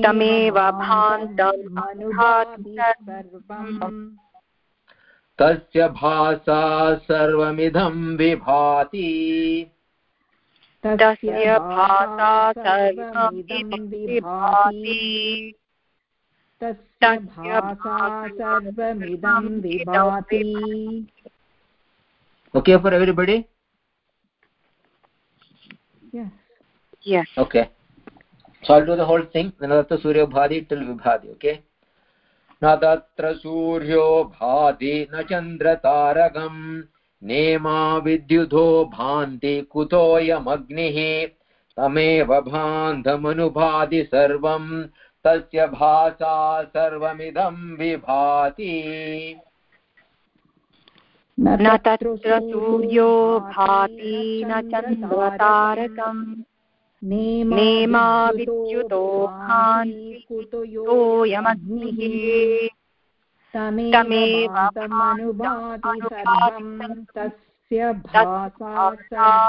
D: तमेव भान्तम् अनुभाति सर्वम्।
B: तस्य भासा सर्वमिदं विभाति।
D: तस्य भासा सर्वमिदं विभाति।
C: तस्य भाषा सर्वमिदं
B: okay for everybody okay so I the whole thing सूर्य भादि टिल विभादि ओके नदत्र सूर्यो भादि न चंद्र तारकम् नेमा विद्युधो भान्ति कुतोयमग्निः तमेव भान्धमनुभाति तस्य भासा सर्वमिदं विभाति।
D: न तत्र सूर्यो भाति न चन्द्रतारकम्। नेमा विद्युतो भान्ति कुतोऽयमग्निः
C: सर्वं तस्य भासा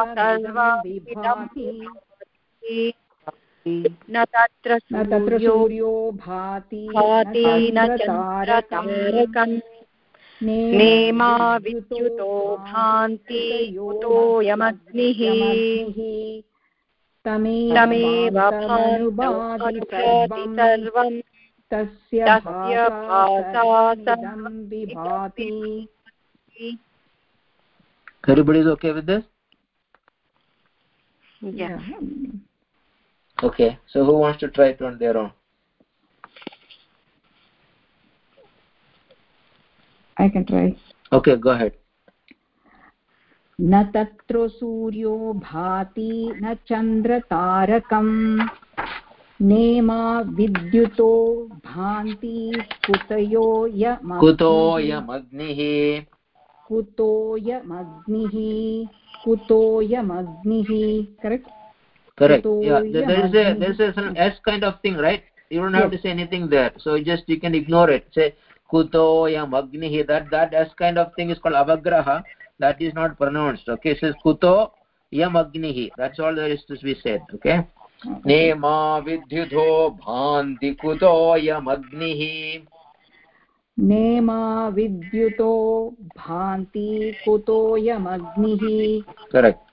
C: सर्वमिदं विभाति।
D: न तत्र
C: न तत्र
D: सूर्यो
C: भाति
D: भाति
C: न चन्द्रतारकम्
D: नेमा विद्युतो भान्ति कुतोऽयमग्निः तमेव भाति
C: सर्वं
D: सर्वम्
C: तस्य विभाति।
B: everybody is okay with this?
D: Yes.
B: Okay so who wants to try it on their own?
C: I can try.
B: okay go ahead.
C: न तत्र सूर्यो भाति न चन्द्रतारकम्। नेमा विद्युतो भान्ति कुतयो यमग्निः।
B: कुतोऽयमग्निः
C: कुतोऽयमग्निः correct
B: correct
C: Kuto
B: yeah there there is a there is a some s kind of thing right you don't have yes. to say anything there so just you can ignore it say kutoyam agnihi that that as kind of thing is called avagraha that is not pronounced okay it says kuto yam agnihi that's all there is to be said okay नेमा विद्युतो भान्ति कुतोऽयमग्निः
C: नेमा विद्युतो भान्ति कुतोऽयमग्निः
B: correct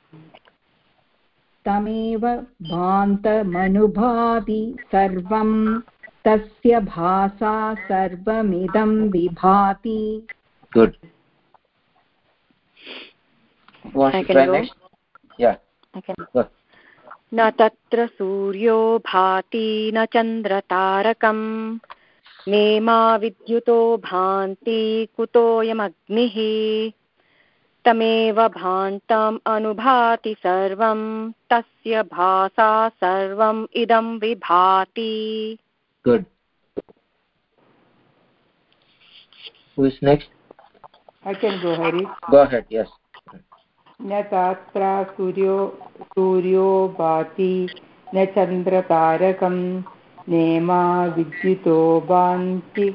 C: तमेव भान्तमनुभाति सर्वं। तस्य भासा सर्वमिदं विभाति।
B: Good.
D: न तत्र सूर्यो भाति न चन्द्रतारकम्। नेमा विद्युतो भान्ति कुतोऽयमग्निः। तमेव भान्तम् अनुभाति सर्वं तस्य भासा सर्वम् इदं विभाति
B: Good. Who is next?
F: I can go, Hari.
B: Go ahead. Yes.
F: न तात्रा सूर्यो सूर्यो भाति न चन्द्रतारकं नेमा विद्युतो भान्ति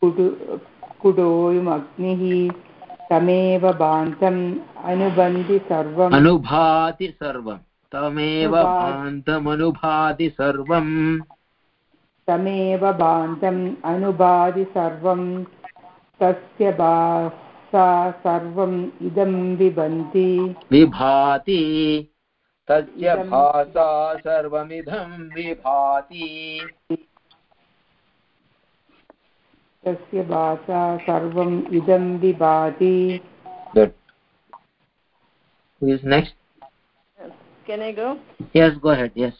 F: कुडु कुडोयुमग्निः तमेव भान्तम् अनुबन्धि सर्वम्।
B: अनुभाति सर्वं तमेव भान्तमनुभाति सर्वम्।
F: तमेव भान्तम् अनुबाधि सर्वं तस्य भासा सर्वम् इदं विबन्ति।
B: विभाति। तस्य भासा सर्वमिदं विभाति।
F: तस्य भासा सर्वम् इदं विभाति
B: Good. Next?
G: Can I go?
B: Yes, go ahead. Yes.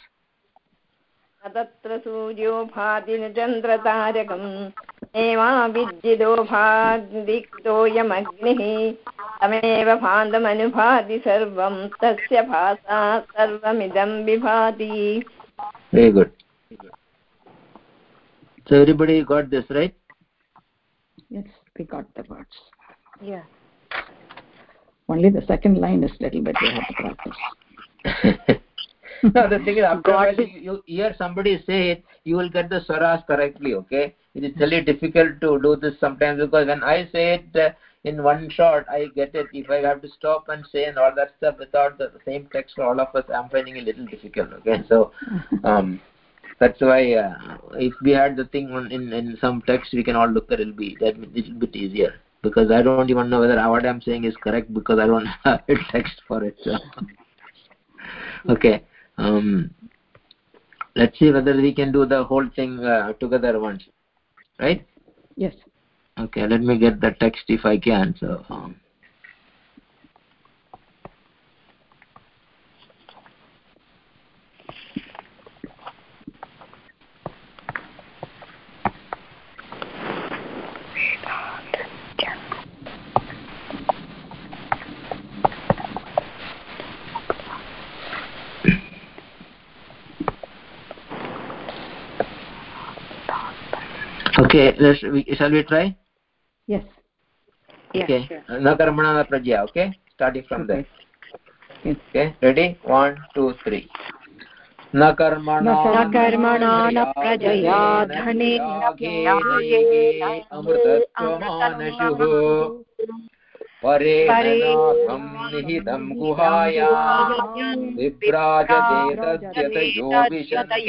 G: तत्र सूर्यो भाति न चन्द्रतारकम् एवा विद्युदो भादिक्तोऽयमग्निः तमेव भान्तमनुभाति सर्वं तस्य भासा सर्वमिदं विभाति
B: Very good. So everybody got this right?
C: Yes we got the words
D: Yeah.
C: only the second line is little bit you have to practice
B: no, the thing is, after a
D: God
B: while, you, you hear somebody say it, you will get the swaras correctly, okay? It is really difficult to do this sometimes because when I say it uh, in one shot, I get it. If I have to stop and say and all that stuff without the same text for all of us, I'm finding it a little difficult, okay? So, um, that's why uh, if we had the thing on, in, in some text, we can all look at it, it'll be that little bit easier. Because I don't even know whether what I'm saying is correct because I don't have a text for it. So. okay um, let's see whether we can do the whole thing uh, together once right
C: yes
B: okay let me get the text if i can so um, okay let's we, shall we try
C: yes
D: Yeah.
B: okay na karmana na prajya okay starting from okay. there
C: Okay.
B: okay ready one two three न कर्मणा
C: न
D: कर्मणा न प्रजया धनेन
B: अमृतत्वमानशुः परे निहितं गुहायां विभ्राजते तद्यतयो विशन्ति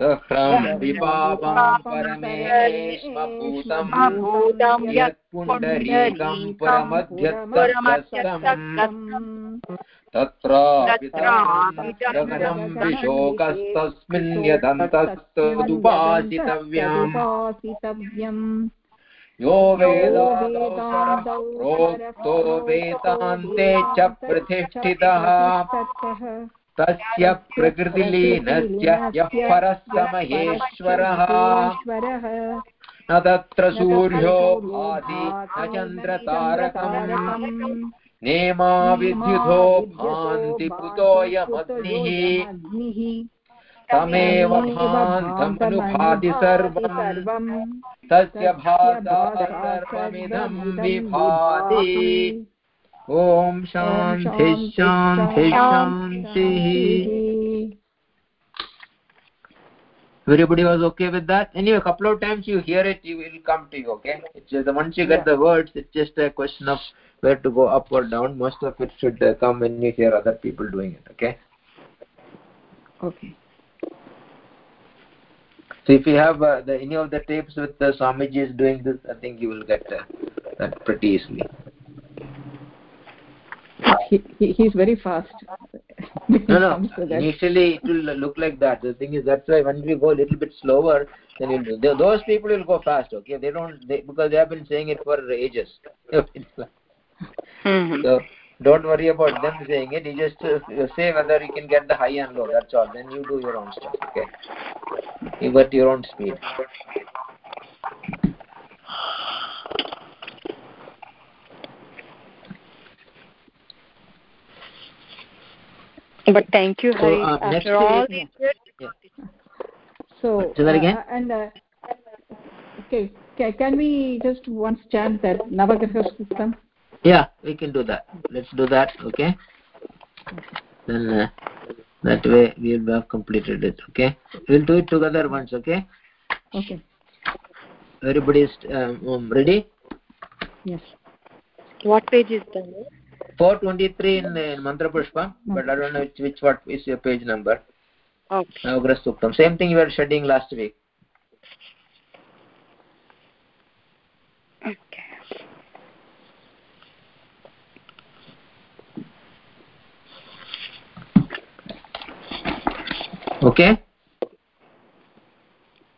B: दह्रं विपापं परमेश्मभूतम् यत्पुण्डरीकं पुरमध्यत्तम् तत्रापि गगनं विशोकस्तस्मिन् यदन्तस्तदुपासितव्यम् यो वेदादौ प्रोक्तो वेदान्ते च प्रतिष्ठितः। तस्य प्रकृतिलीनस्य यः परः स महेश्वरः। न तत्र सूर्यो भाति न चन्द्रतारकम्। नेमा विद्युतो भान्ति कुतोऽयमग्निः तमेव भान्तमनुभाति सर्वम्। तस्य भासा सर्वमिदं विभाति। ॐ शान्ति शान्ति शान्तिः everybody was okay with that anyway a couple of times you hear it you will come to you okay it's just once you get the words it's just a question of where to go up or down most of it should uh, come when you hear other people doing it okay
C: okay
B: so if you have uh, the any of the tapes with the swamiji is doing this i think you will get uh, that pretty easily
C: he, he he's very fast.
B: No no. initially it will look like that. The thing is that's why when we go a little bit slower then you know, those people will go fast okay? They don't they, because they have been saying it for ages.
D: Mm-hmm.
B: so don't worry about them saying it. You just uh, say whether you can get the high and low that's all. Then you do your own stuff okay? You got your own speed
D: but thank you Hari.
B: So, uh, next
D: after all
B: is-
D: these years
B: Yeah.
C: so
B: Say that again?
C: uh, and uh, okay can, can we just once chant that navagraha system
B: yeah we can do that. Let's do that okay? Then uh, that way we will have completed it okay? We'll do it together once okay?
C: Okay.
B: Everybody is um, um, ready?
C: Yes.
D: What page is that
B: 423 in, in mantra pushpa hmm. but i don't know which, which what is your page number?
D: Okay.
B: Navagraha suktam. Same thing you were studying last week.
D: Okay.
B: Okay?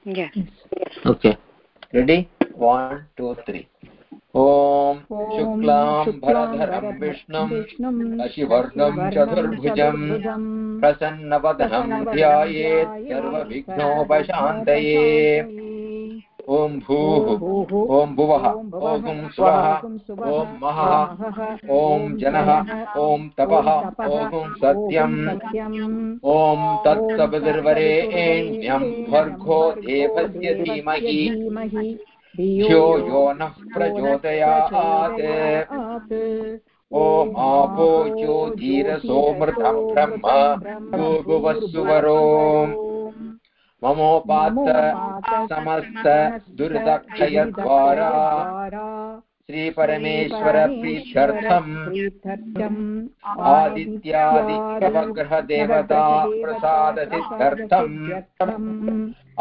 D: Yes
B: okay. Ready? One two three ॐ शुक्लां भरधरं विष्णुं शशिवर्णं चतुर्भुजं प्रसन्नवदनं ध्यायेत् सर्वविघ्नोपशान्तये ॐ भूः ॐ भुवः ॐ स्वः ॐ महः ॐ जनः ॐ तपः ॐ सत्यम् ॐ तत्सवितुर्वरेण्यं भर्गो देवस्य धीमहि धियो यो नः प्रचोदयात् ॐ आपो ज्योतिरसोमृतं ब्रह्म भूभुवस्सुवरो ममोपात्त समस्त दुरितक्षयद्वारा श्रीपरमेश्वरप्रीत्यर्थम् आदित्यादिनवग्रहदेवता प्रसादसिद्धर्थम्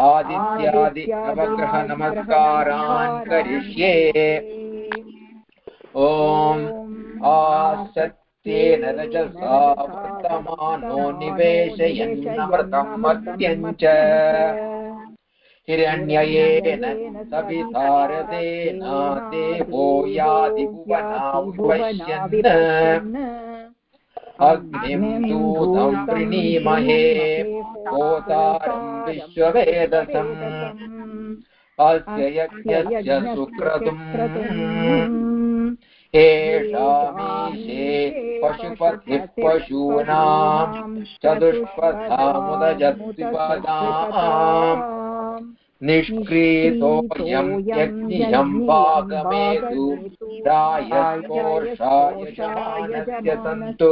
B: आदित्यादि नवग्रहनमस्कारान् करिष्ये। ॐ आसत्येन रजसा वर्तमानो निवेशयन्नमृतम् मर्त्यञ्च हिरण्ययेन देवो पश्यन् अग्निं दूतं प्रणीमहे होतारं विश्ववेदसम्। अस्य यज्ञस्य सुक्रतुम्। एषामीशे पशुपतिः पशूनां चतुष्पथामुदजत्पिपदाम् निष्क्रीतोऽयं यज्ञियं रायस्पोषायजमानस्य सन्तु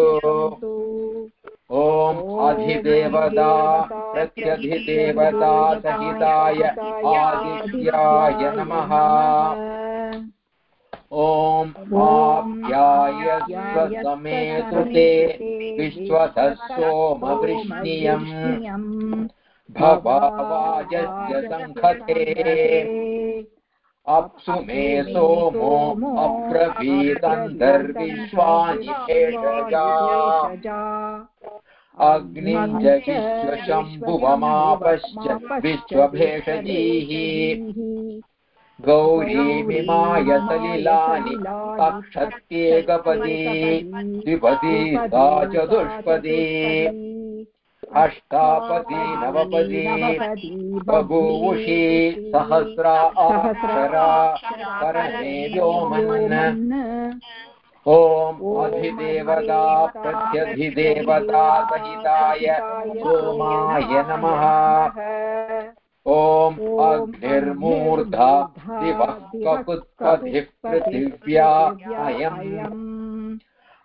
B: ॐ अधिदेवता प्रत्यधिदेवता सहिताय आदित्याय नमः। ॐ ते सोमवृष्णियम् भवावाजस्य सङ्खते अप्सु मे सोमो अब्रवीदन्तर्विश्वानि भेषजा अग्निं च विश्वशम्भुवमापश्च विश्वभेषजीः। गौरीमिमाय सलिलानि अक्षत्येकपदी द्विपदी सा चतुष्पदी। अष्टापदी नवपदी बभूवुषी सहस्रा अक्षरा परमे व्योमन्। ॐ अधिदेवता प्रत्यधिदेवता सहिताय सोमाय नमः। ॐ अग्निर्मूर्धा दिवः ककुत्पथिः पृथिव्या अयम्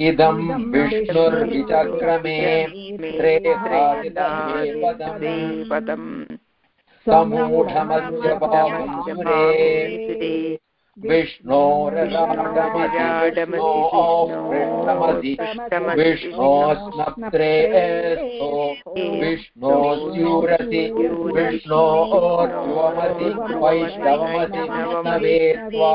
B: इदं विष्णुर्विचक्रमे पापुरे विष्णोरराडमति विष्णोस्नप्त्रेऽस्थो विष्णोस्यूरसि विष्णोर्ध्वमसि वैष्णवमसि नवे त्वा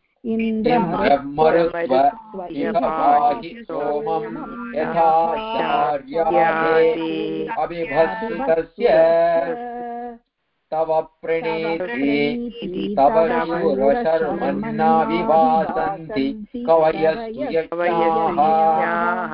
B: अभिभत्सुतस्य तव प्रणेति तव शूरशर्मन्ना विवासन्ति कवयस्तु यज्ञाः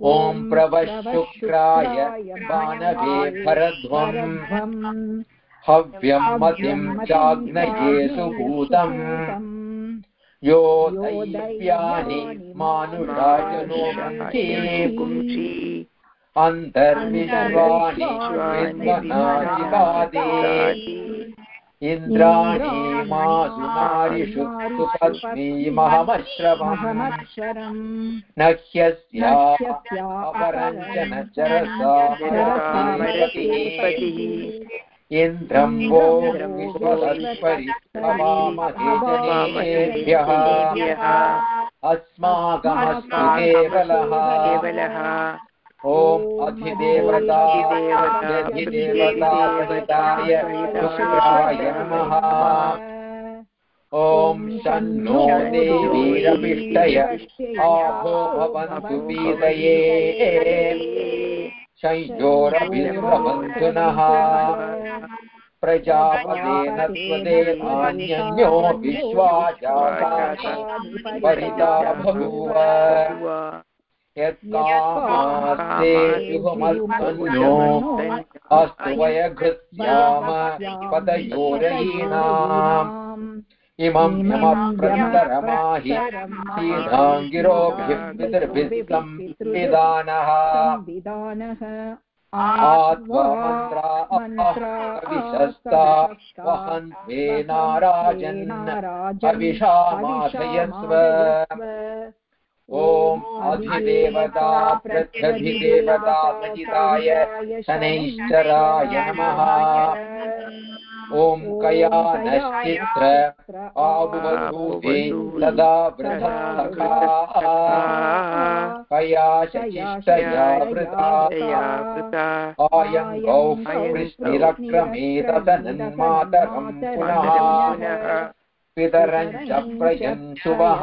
B: ॐ प्रवशुक्राय बाणवे भरध्वम्। हव्यं मतिं चाग्नये सुभूतम् यो दैव्यानि मानुषाय पुंसि अन्तर्विश्वानि विद्मनाजिगादे इन्द्राणि मासुनारिषु सुपत्नीमहमश्रवम् न ह्यस्या अपरञ्जन इन्द्रं वो अस्माकमस्तु केवलः। ॐ अधिदेवता अधिदेवता सहिताय शुक्राय नमः। ॐ शन्नो देवीरपिष्टय आभो भवन्तु पीतये संयोरभिस्रवन्तु नः प्रजापदेन परिता बभूव अस्तु वयघृत्याम पदयोरयीणाम् इमं यमप्रन्तरमाहि सीधाङ्गिरोभिः पितृभिः संविधानः आत्ममन्त्रा वहन्त्वे नाराजन् अविषामाधयस्व ॐ अधिदेवता प्रत्यधिदेवता सहिताय शनैश्चराय नमः। ॐ कया नश्चित्र आबुवधूते तदा बृहत्सखाः कया शचिष्टया वृता आयं गौः वृष्टिरक्रमेत तन्मातरं पुनः। पितरं च प्रयन्सुवः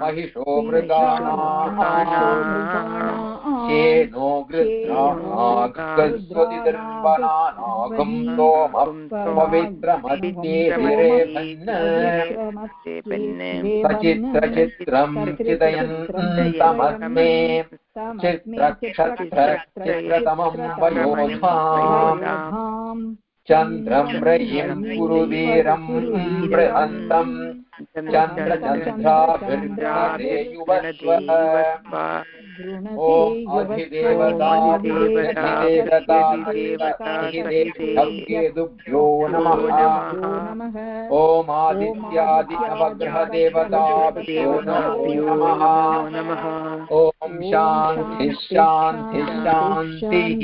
B: महिषो मृगाणां केनो गृध्राणागस्वतिर्वनानागं सोमः पवित्रमद्येभिरेभन् सचित्रचित्रं चिदयन्तमस्मे चित्रक्षत्रचित्रतमं वयोधाम् चन्द्रं रयिं कुरुवीरं बृहन्तम् चन्द्रचन्द्राभिर्गृणते युवस्व ॐ अधिदेवताधिदेवताकेतुभ्यो नमः ॐ आदित्यादिनवग्रहदेवताभ्यो नमः ॐ शान्तिः शान्तिः शान्तिः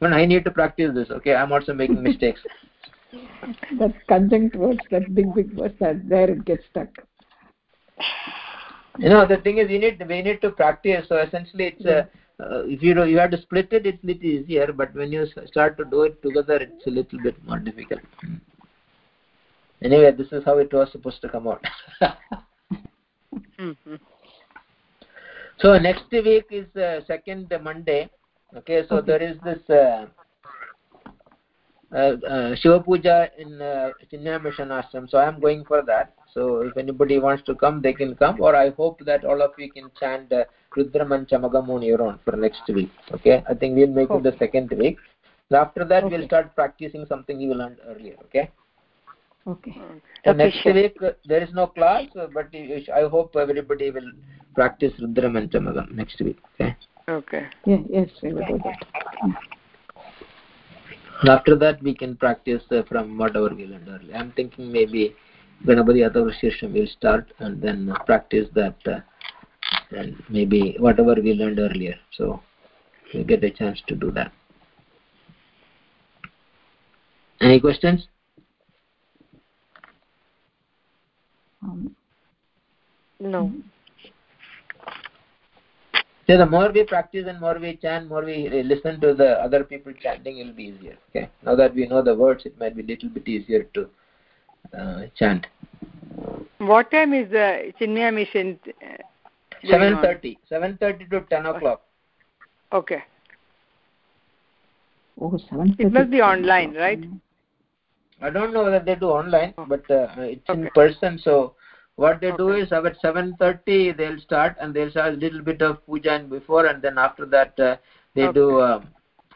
B: But I need to practice this, okay? I'm also making mistakes.
C: that conjunct words, that big, big words, that there it gets stuck.
B: You know, the thing is, you need we need to practice. So essentially, it's uh, uh, if you do, you have to split it, it's a little easier. But when you start to do it together, it's a little bit more difficult. Anyway, this is how it was supposed to come out. so next week is uh, second Monday. Okay, so
C: Okay.
B: there is this uh, uh, uh, Shiva Puja in uh, Chinya Mission Ashram. So I am going for that. So if anybody wants to come, they can come. Or I hope that all of you can chant uh, Rudram and Chamagam on your own for next week. Okay, I think we'll make it the second week. So after that, we'll start practicing something you learned earlier. Okay.
C: Okay.
B: So next week uh, there is no class, uh, but you- I hope everybody will practice Rudram and Chamagam next week. Okay.
D: Okay.
C: Yeah, yes, we will do that.
B: And after that we can practice uh, from whatever we learned earlier. I'm thinking maybe Ganapati Atharvashisham will start and then practice that uh, and maybe whatever we learned earlier. So we'll get a chance to do that. Any questions?
C: Um,
D: No.
B: So the more we practice and more we chant, more we listen to the other people chanting, it will be easier. Okay. Now that we know the words, it might be a little bit easier to chant.
F: What time is the Chinya mission? uh, going
B: Seven
F: on?
B: thirty. Seven thirty to ten o'clock.
F: Okay.
C: oh, 7
F: It must be online, right?
B: I don't know whether they do online, but uh, it's in person. So what they do is about 7:30 they'll start and they'll start a little bit of puja and before, and then after that uh, they do uh,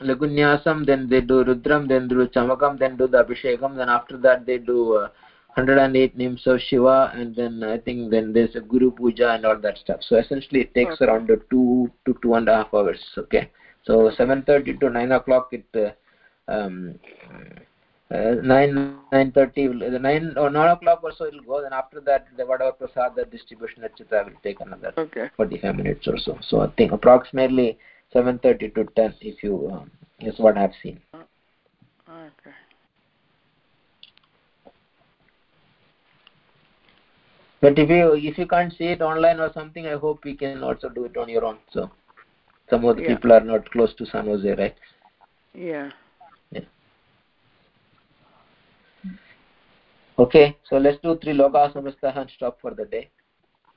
B: lagunyasam, then they do rudram, then do chamakam, then do the abhishekam, then after that they do uh, 108 names of Shiva, and then I think then there's a Guru puja and all that stuff. So essentially it takes
F: Okay.
B: around uh, two to two and a half hours. Okay, so 7:30 to 9 o'clock it. Uh, um, uh, 9 9.30 the 9 or 9 o'clock or so it will go then after that the whatever prasad the distribution etc will take another
F: Okay.
B: 45 minutes or so so i think approximately 7.30 to 10 if you um, is what i've seen
F: Okay.
B: but if you if you can't see it online or something i hope you can also do it on your own so some of the
F: Yeah.
B: people are not close to san jose right
F: Yeah.
B: okay so let's do three loka samastah and stop for the day